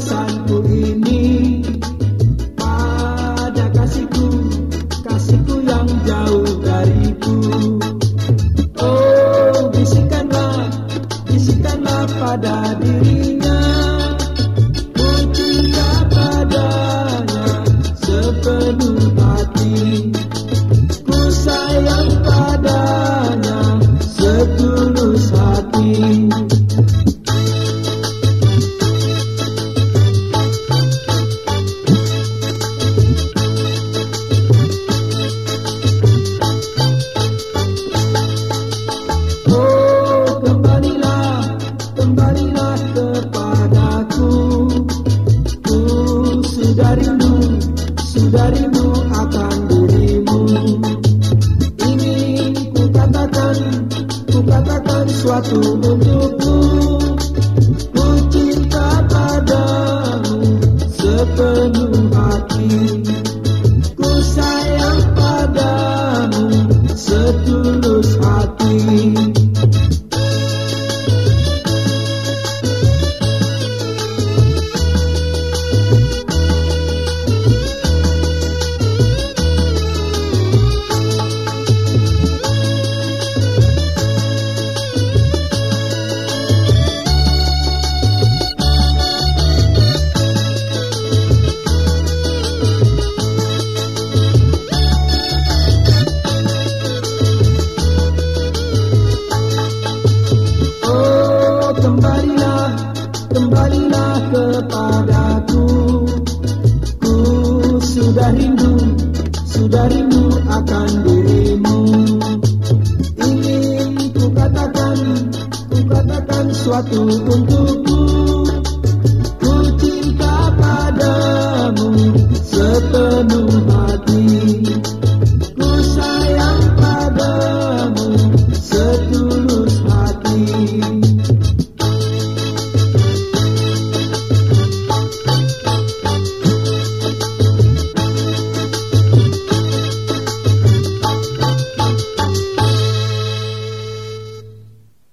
pesanku ini pada kasihku, kasihku yang jauh dariku. Oh, bisikanlah, bisikanlah pada dirinya. Cinta padanya sepenuh hati. Sudah rindu akan dirimu. Ingin ku katakan, ku katakan suatu untukku. Ku cinta padamu sepenuh hati. Ku sayang padamu setulus hati kepadaku Ku sudah rindu, sudah rindu akan dirimu. Ingin ku katakan, ku katakan suatu untukmu